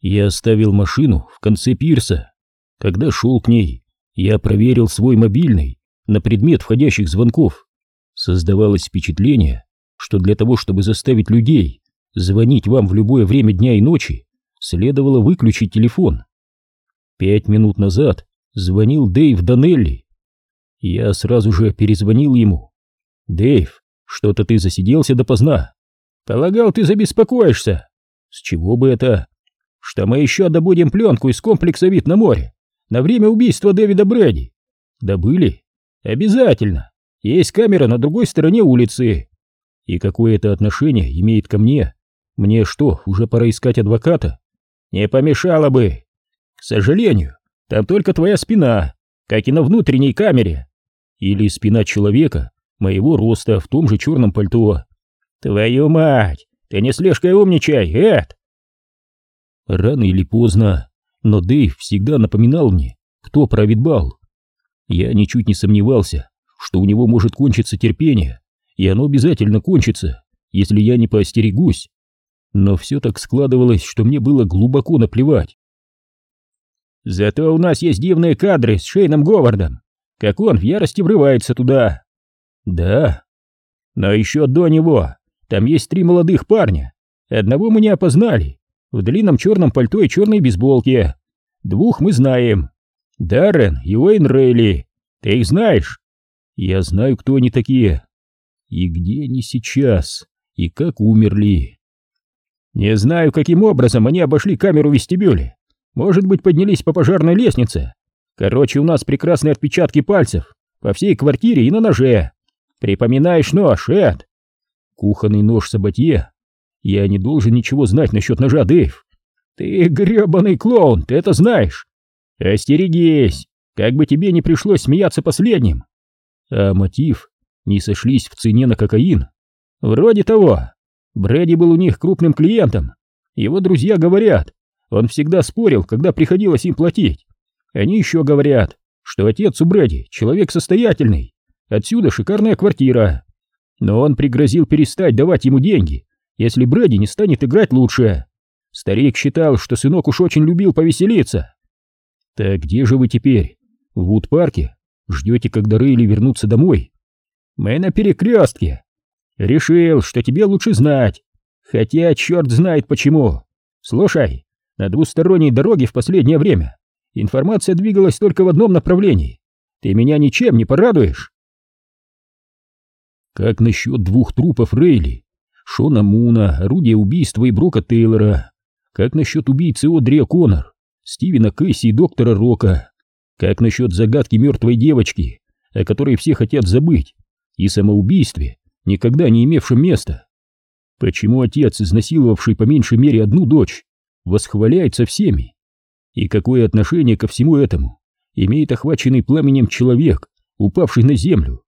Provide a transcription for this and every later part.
Я оставил машину в конце пирса. Когда шел к ней, я проверил свой мобильный на предмет входящих звонков. Создавалось впечатление, что для того, чтобы заставить людей звонить вам в любое время дня и ночи, следовало выключить телефон. Пять минут назад звонил Дэйв Данелли. Я сразу же перезвонил ему. «Дэйв, что-то ты засиделся допоздна. Полагал, ты забеспокоишься. С чего бы это? Что мы еще добудем пленку из комплекса «Вид на море» на время убийства Дэвида Брэди. Добыли? Обязательно. Есть камера на другой стороне улицы. И какое это отношение имеет ко мне? Мне что, уже пора искать адвоката? Не помешало бы. К сожалению, там только твоя спина, как и на внутренней камере. Или спина человека, моего роста, в том же черном пальто. Твою мать, ты не слишком умничай, Эд! Рано или поздно, но Дэйв всегда напоминал мне, кто правит бал. Я ничуть не сомневался, что у него может кончиться терпение, и оно обязательно кончится, если я не поостерегусь. Но все так складывалось, что мне было глубоко наплевать. Зато у нас есть дивные кадры с Шейном Говардом, как он в ярости врывается туда. Да. Но еще до него там есть три молодых парня. Одного мы не опознали, в длинном черном пальто и черной бейсболке. Двух мы знаем. Даррен и Уэйн Рейли. Ты их знаешь? Я знаю, кто они такие. И где они сейчас? И как умерли? Не знаю, каким образом они обошли камеру в вестибюле. Может быть, поднялись по пожарной лестнице. Короче, у нас прекрасные отпечатки пальцев по всей квартире и на ноже. Припоминаешь нож, Эд? Кухонный нож Сабатье я не должен ничего знать насчет ножа, Дэйв. Ты гребаный клоун, ты это знаешь. Остерегись, как бы тебе не пришлось смеяться последним. А мотив? Не сошлись в цене на кокаин? Вроде того. Брэди был у них крупным клиентом. Его друзья говорят, он всегда спорил, когда приходилось им платить. Они еще говорят, что отец у Брэди человек состоятельный. Отсюда шикарная квартира. Но он пригрозил перестать давать ему деньги, если Брэди не станет играть лучше. Старик считал, что сынок уж очень любил повеселиться. Так где же вы теперь? В Вуд-парке? Ждете, когда Рейли вернутся домой? Мы на перекрестке. Решил, что тебе лучше знать. Хотя черт знает почему. Слушай, на двусторонней дороге в последнее время информация двигалась только в одном направлении. Ты меня ничем не порадуешь? Как насчет двух трупов Рейли? Шона Муна, орудие убийства и Брока Тейлора. Как насчет убийцы Одри Коннор, Стивена Кэсси и доктора Рока? Как насчет загадки мертвой девочки, о которой все хотят забыть, и самоубийстве, никогда не имевшем места? Почему отец, изнасиловавший по меньшей мере одну дочь, восхваляется всеми? И какое отношение ко всему этому имеет охваченный пламенем человек, упавший на землю?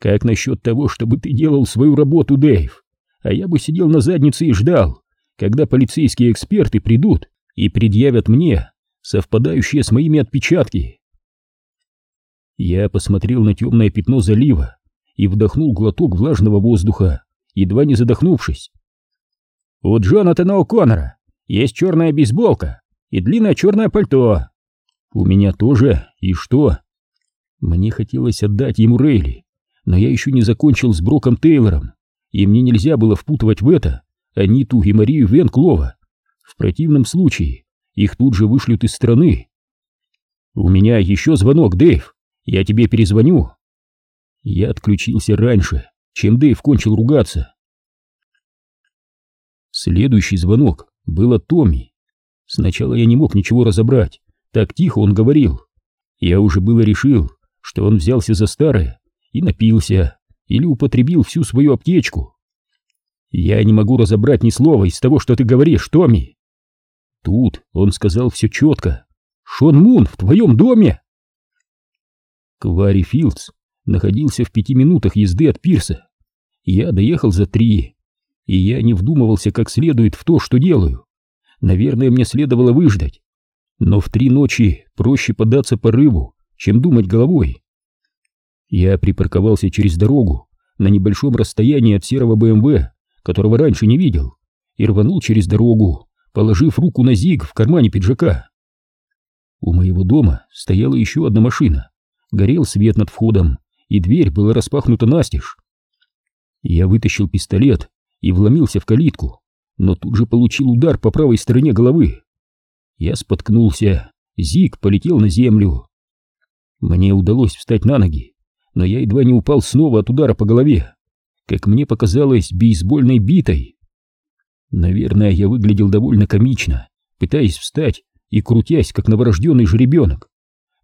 Как насчет того, чтобы ты делал свою работу, Дэйв? А я бы сидел на заднице и ждал, когда полицейские эксперты придут и предъявят мне совпадающие с моими отпечатки. Я посмотрел на темное пятно залива и вдохнул глоток влажного воздуха, едва не задохнувшись. У Джонатана О'Коннора есть черная бейсболка и длинное черное пальто. У меня тоже, и что? Мне хотелось отдать ему Рейли, но я еще не закончил с Броком Тейлором и мне нельзя было впутывать в это Аниту и Марию Венклова. В противном случае их тут же вышлют из страны. «У меня еще звонок, Дэйв. Я тебе перезвоню». Я отключился раньше, чем Дэйв кончил ругаться. Следующий звонок был от Томми. Сначала я не мог ничего разобрать, так тихо он говорил. Я уже было решил, что он взялся за старое и напился или употребил всю свою аптечку. Я не могу разобрать ни слова из того, что ты говоришь, Томми. Тут он сказал все четко. Шон Мун в твоем доме? Квари Филдс находился в пяти минутах езды от пирса. Я доехал за три, и я не вдумывался как следует в то, что делаю. Наверное, мне следовало выждать. Но в три ночи проще поддаться порыву, чем думать головой. Я припарковался через дорогу на небольшом расстоянии от серого БМВ, которого раньше не видел, и рванул через дорогу, положив руку на зиг в кармане пиджака. У моего дома стояла еще одна машина, горел свет над входом, и дверь была распахнута настежь. Я вытащил пистолет и вломился в калитку, но тут же получил удар по правой стороне головы. Я споткнулся, зиг полетел на землю. Мне удалось встать на ноги, но я едва не упал снова от удара по голове, как мне показалось, бейсбольной битой. Наверное, я выглядел довольно комично, пытаясь встать и крутясь, как новорожденный жеребенок.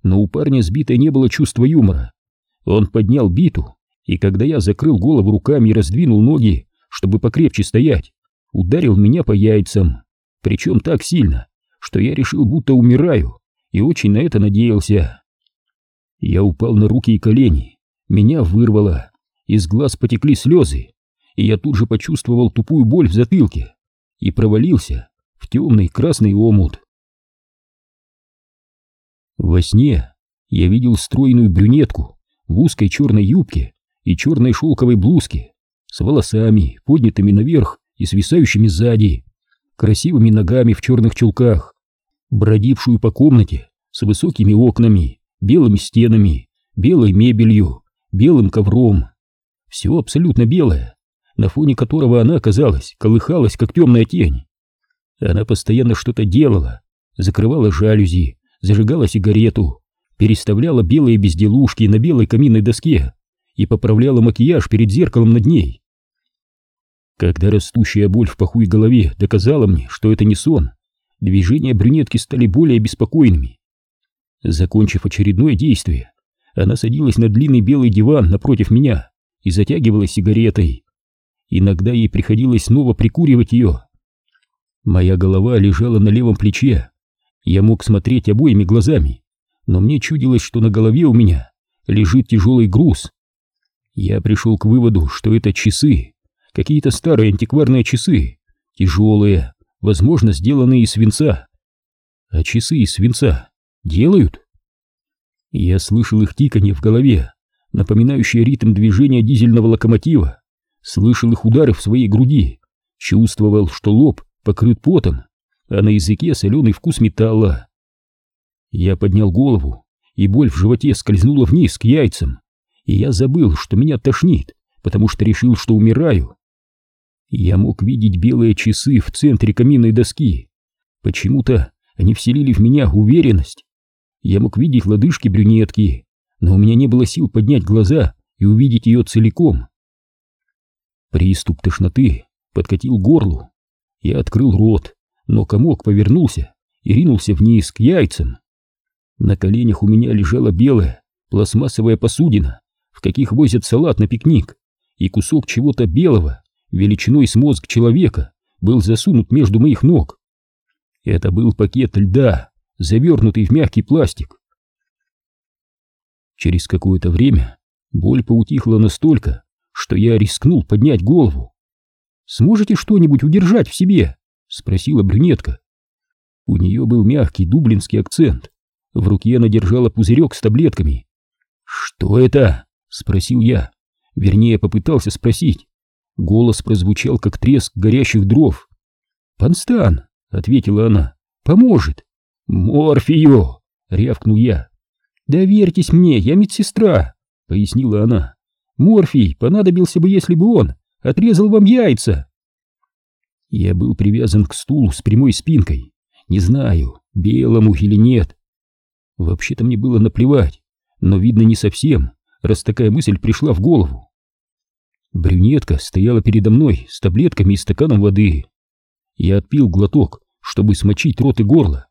Но у парня с битой не было чувства юмора. Он поднял биту, и когда я закрыл голову руками и раздвинул ноги, чтобы покрепче стоять, ударил меня по яйцам, причем так сильно, что я решил, будто умираю, и очень на это надеялся. Я упал на руки и колени, меня вырвало, из глаз потекли слезы, и я тут же почувствовал тупую боль в затылке. И провалился в темный красный омут. Во сне я видел стройную брюнетку в узкой черной юбке и черной шелковой блузке, с волосами, поднятыми наверх и свисающими сзади, красивыми ногами в черных чулках, бродившую по комнате с высокими окнами, белыми стенами, белой мебелью, белым ковром. Все абсолютно белое, на фоне которого она, казалось, колыхалась, как темная тень. Она постоянно что-то делала, закрывала жалюзи, зажигала сигарету, переставляла белые безделушки на белой каминной доске и поправляла макияж перед зеркалом над ней. Когда растущая боль в паху и голове доказала мне, что это не сон, движения брюнетки стали более беспокойными. Закончив очередное действие, она садилась на длинный белый диван напротив меня и затягивалась сигаретой. Иногда ей приходилось снова прикуривать ее. Моя голова лежала на левом плече. Я мог смотреть обоими глазами, но мне чудилось, что на голове у меня лежит тяжелый груз. Я пришел к выводу, что это часы, какие-то старые антикварные часы, тяжелые, возможно, сделанные из свинца. А часы из свинца делают? Я слышал их тиканье в голове, напоминающее ритм движения дизельного локомотива слышал их удары в своей груди, чувствовал, что лоб покрыт потом, а на языке соленый вкус металла. Я поднял голову, и боль в животе скользнула вниз к яйцам, и я забыл, что меня тошнит, потому что решил, что умираю. Я мог видеть белые часы в центре каминной доски. Почему-то они вселили в меня уверенность. Я мог видеть лодыжки брюнетки, но у меня не было сил поднять глаза и увидеть ее целиком. Приступ тошноты подкатил горлу. Я открыл рот, но комок повернулся и ринулся вниз к яйцам. На коленях у меня лежала белая пластмассовая посудина, в каких возят салат на пикник, и кусок чего-то белого, величиной с мозг человека, был засунут между моих ног. Это был пакет льда, завернутый в мягкий пластик. Через какое-то время боль поутихла настолько, что я рискнул поднять голову. «Сможете что-нибудь удержать в себе?» — спросила брюнетка. У нее был мягкий дублинский акцент. В руке она держала пузырек с таблетками. «Что это?» — спросил я. Вернее, попытался спросить. Голос прозвучал, как треск горящих дров. «Панстан!» — ответила она. «Поможет!» «Морфию!» — рявкнул я. «Доверьтесь мне, я медсестра!» — пояснила она. Морфий понадобился бы, если бы он отрезал вам яйца. Я был привязан к стулу с прямой спинкой. Не знаю, белому или нет. Вообще-то мне было наплевать, но видно не совсем, раз такая мысль пришла в голову. Брюнетка стояла передо мной с таблетками и стаканом воды. Я отпил глоток, чтобы смочить рот и горло.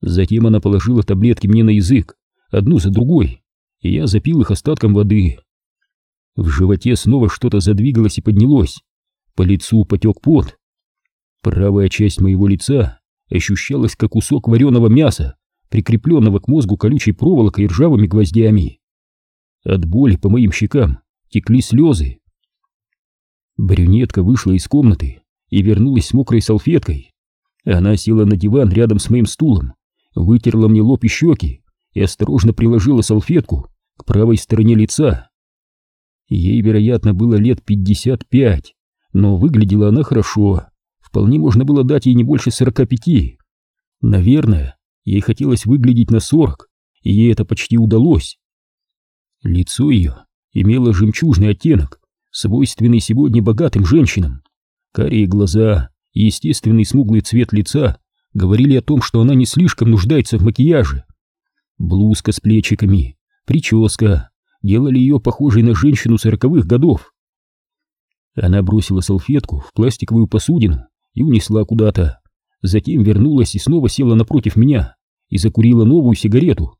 Затем она положила таблетки мне на язык, одну за другой, и я запил их остатком воды. В животе снова что-то задвигалось и поднялось. По лицу потек пот. Правая часть моего лица ощущалась как кусок вареного мяса, прикрепленного к мозгу колючей проволокой и ржавыми гвоздями. От боли по моим щекам текли слезы. Брюнетка вышла из комнаты и вернулась с мокрой салфеткой. Она села на диван рядом с моим стулом, вытерла мне лоб и щеки и осторожно приложила салфетку к правой стороне лица. Ей, вероятно, было лет пятьдесят пять, но выглядела она хорошо, вполне можно было дать ей не больше сорока пяти. Наверное, ей хотелось выглядеть на сорок, и ей это почти удалось. Лицо ее имело жемчужный оттенок, свойственный сегодня богатым женщинам. Карие глаза и естественный смуглый цвет лица говорили о том, что она не слишком нуждается в макияже. Блузка с плечиками, прическа делали ее похожей на женщину сороковых годов. Она бросила салфетку в пластиковую посудину и унесла куда-то. Затем вернулась и снова села напротив меня и закурила новую сигарету.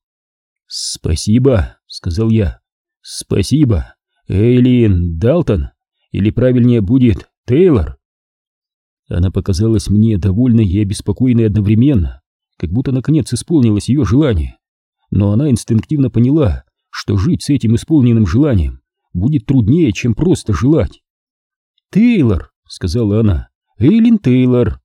«Спасибо», — сказал я. «Спасибо, Эйлин Далтон, или правильнее будет Тейлор». Она показалась мне довольной и обеспокоенной одновременно, как будто наконец исполнилось ее желание. Но она инстинктивно поняла, что жить с этим исполненным желанием будет труднее, чем просто желать. «Тейлор», — сказала она, — «Эйлин Тейлор».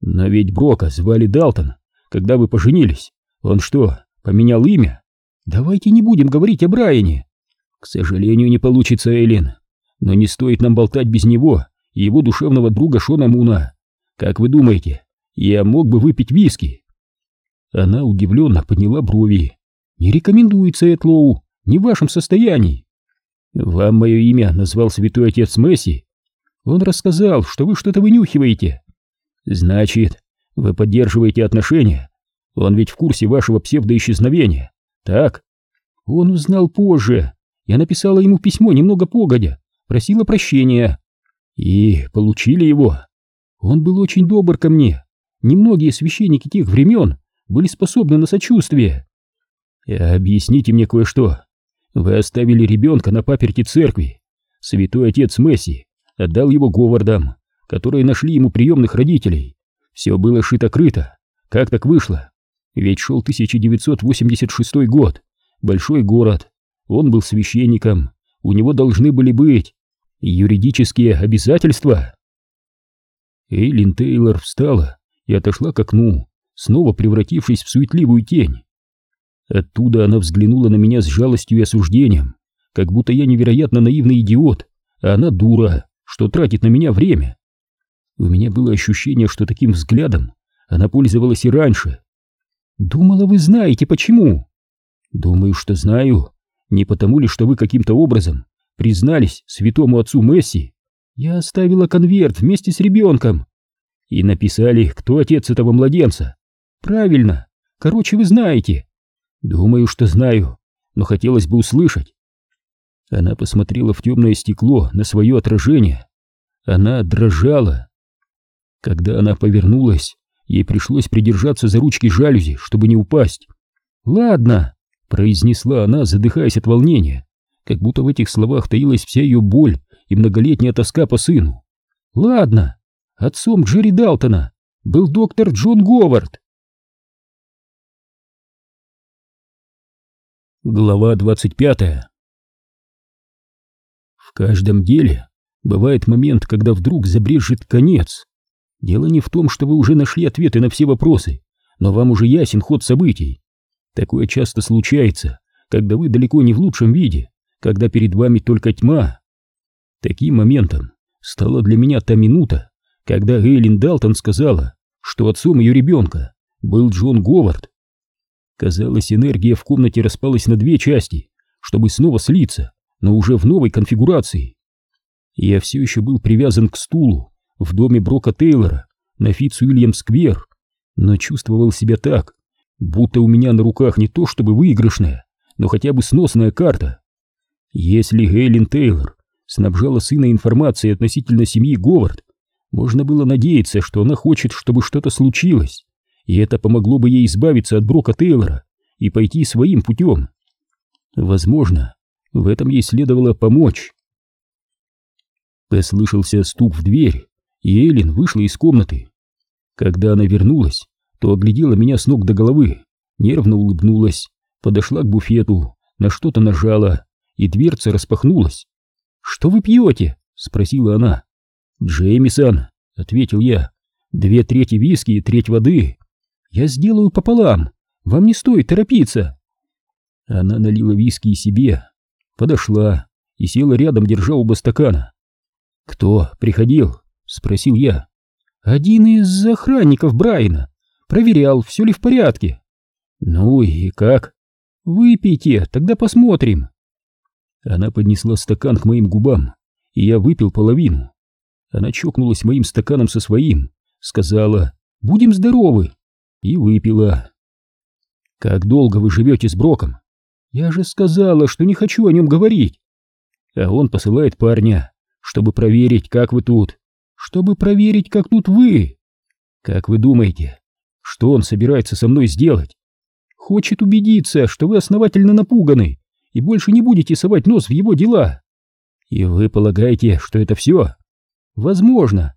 «Но ведь Брока звали Далтон, когда вы поженились. Он что, поменял имя?» «Давайте не будем говорить о Брайане». «К сожалению, не получится, Эйлин. Но не стоит нам болтать без него его душевного друга Шона Муна. Как вы думаете, я мог бы выпить виски?» Она удивленно подняла брови. «Не рекомендуется, Этлоу, не в вашем состоянии». «Вам мое имя назвал святой отец Месси?» Он рассказал, что вы что-то вынюхиваете. Значит, вы поддерживаете отношения. Он ведь в курсе вашего псевдоисчезновения. Так? Он узнал позже. Я написала ему письмо немного погодя, просила прощения. И получили его. Он был очень добр ко мне. Немногие священники тех времен были способны на сочувствие. Объясните мне кое-что. Вы оставили ребенка на паперти церкви. Святой отец Месси отдал его Говардам, которые нашли ему приемных родителей. Все было шито-крыто. Как так вышло? Ведь шел 1986 год, большой город. Он был священником, у него должны были быть юридические обязательства. Эйлин Тейлор встала и отошла к окну, снова превратившись в суетливую тень. Оттуда она взглянула на меня с жалостью и осуждением, как будто я невероятно наивный идиот, а она дура что тратит на меня время. У меня было ощущение, что таким взглядом она пользовалась и раньше. Думала, вы знаете, почему? Думаю, что знаю. Не потому ли, что вы каким-то образом признались святому отцу Месси? Я оставила конверт вместе с ребенком. И написали, кто отец этого младенца. Правильно. Короче, вы знаете. Думаю, что знаю, но хотелось бы услышать, она посмотрела в темное стекло на свое отражение. Она дрожала. Когда она повернулась, ей пришлось придержаться за ручки жалюзи, чтобы не упасть. «Ладно», — произнесла она, задыхаясь от волнения, как будто в этих словах таилась вся ее боль и многолетняя тоска по сыну. «Ладно, отцом Джерри Далтона был доктор Джон Говард». Глава двадцать пятая в каждом деле бывает момент, когда вдруг забрежет конец. Дело не в том, что вы уже нашли ответы на все вопросы, но вам уже ясен ход событий. Такое часто случается, когда вы далеко не в лучшем виде, когда перед вами только тьма. Таким моментом стала для меня та минута, когда Эйлин Далтон сказала, что отцом ее ребенка был Джон Говард. Казалось, энергия в комнате распалась на две части, чтобы снова слиться но уже в новой конфигурации. Я все еще был привязан к стулу в доме Брока Тейлора на Фитц-Уильям-сквер, но чувствовал себя так, будто у меня на руках не то чтобы выигрышная, но хотя бы сносная карта. Если Гейлин Тейлор снабжала сына информацией относительно семьи Говард, можно было надеяться, что она хочет, чтобы что-то случилось, и это помогло бы ей избавиться от Брока Тейлора и пойти своим путем. Возможно, в этом ей следовало помочь. Послышался стук в дверь, и Эллен вышла из комнаты. Когда она вернулась, то оглядела меня с ног до головы, нервно улыбнулась, подошла к буфету, на что-то нажала, и дверца распахнулась. «Что вы пьете?» — спросила она. «Джеймисон», — ответил я. «Две трети виски и треть воды. Я сделаю пополам. Вам не стоит торопиться». Она налила виски и себе, подошла и села рядом, держа оба стакана. «Кто приходил?» — спросил я. Один из охранников Брайана. Проверял, все ли в порядке. Ну и как? Выпейте, тогда посмотрим. Она поднесла стакан к моим губам, и я выпил половину. Она чокнулась моим стаканом со своим, сказала «Будем здоровы!» и выпила. «Как долго вы живете с Броком?» «Я же сказала, что не хочу о нем говорить!» А он посылает парня, чтобы проверить, как вы тут. Чтобы проверить, как тут вы. Как вы думаете, что он собирается со мной сделать? Хочет убедиться, что вы основательно напуганы и больше не будете совать нос в его дела. И вы полагаете, что это все? Возможно.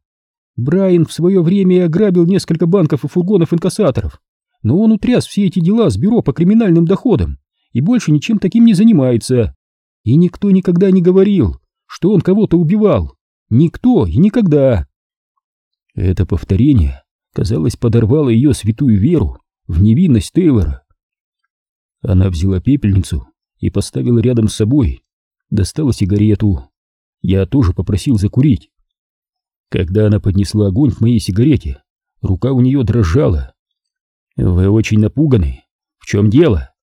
Брайан в свое время ограбил несколько банков и фургонов инкассаторов, но он утряс все эти дела с бюро по криминальным доходам и больше ничем таким не занимается. И никто никогда не говорил, что он кого-то убивал. Никто и никогда. Это повторение, казалось, подорвало ее святую веру в невинность Тейлора. Она взяла пепельницу и поставила рядом с собой, достала сигарету. Я тоже попросил закурить. Когда она поднесла огонь к моей сигарете, рука у нее дрожала. «Вы очень напуганы. В чем дело?»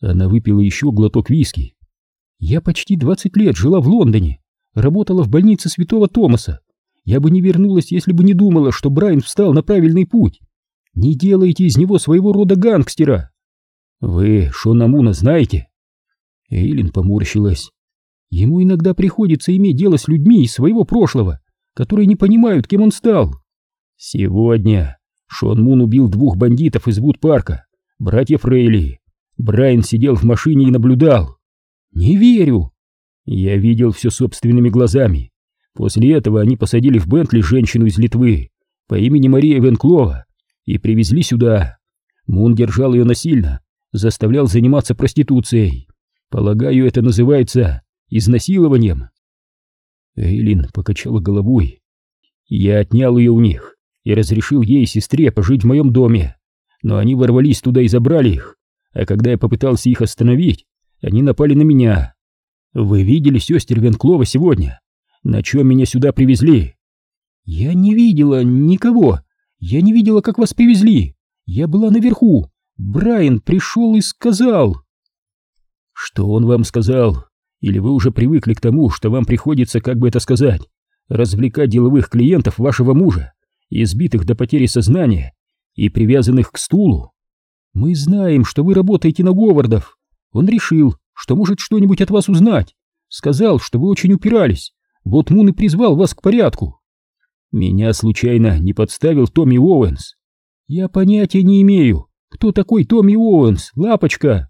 Она выпила еще глоток виски. «Я почти двадцать лет жила в Лондоне, работала в больнице Святого Томаса. Я бы не вернулась, если бы не думала, что Брайан встал на правильный путь. Не делайте из него своего рода гангстера. Вы Шона Муна знаете?» Эйлин поморщилась. «Ему иногда приходится иметь дело с людьми из своего прошлого, которые не понимают, кем он стал. Сегодня Шон Мун убил двух бандитов из Вуд-парка, братьев Рейли. Брайан сидел в машине и наблюдал. Не верю. Я видел все собственными глазами. После этого они посадили в Бентли женщину из Литвы по имени Мария Венклова и привезли сюда. Мун держал ее насильно, заставлял заниматься проституцией. Полагаю, это называется изнасилованием. Эйлин покачала головой. Я отнял ее у них и разрешил ей и сестре пожить в моем доме, но они ворвались туда и забрали их, а когда я попытался их остановить, они напали на меня. Вы видели сестер Венклова сегодня? На чем меня сюда привезли? Я не видела никого. Я не видела, как вас привезли. Я была наверху. Брайан пришел и сказал... Что он вам сказал? Или вы уже привыкли к тому, что вам приходится, как бы это сказать, развлекать деловых клиентов вашего мужа, избитых до потери сознания и привязанных к стулу? Мы знаем, что вы работаете на Говардов. Он решил, что может что-нибудь от вас узнать. Сказал, что вы очень упирались. Вот Мун и призвал вас к порядку. Меня случайно не подставил Томми Оуэнс. Я понятия не имею, кто такой Томми Оуэнс, лапочка.